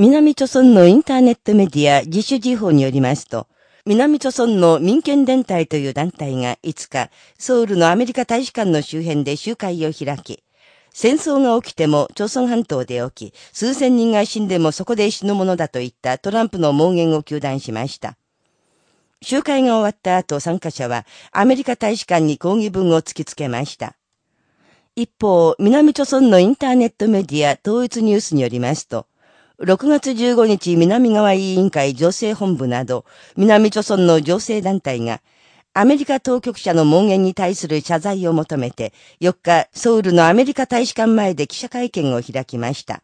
南朝村のインターネットメディア自主時報によりますと、南朝村の民権連隊という団体が5日、ソウルのアメリカ大使館の周辺で集会を開き、戦争が起きても朝鮮半島で起き、数千人が死んでもそこで死ぬものだといったトランプの妄言を求断しました。集会が終わった後、参加者はアメリカ大使館に抗議文を突きつけました。一方、南朝村のインターネットメディア統一ニュースによりますと、6月15日南側委員会女性本部など、南朝村の女性団体が、アメリカ当局者の門言に対する謝罪を求めて、4日、ソウルのアメリカ大使館前で記者会見を開きました。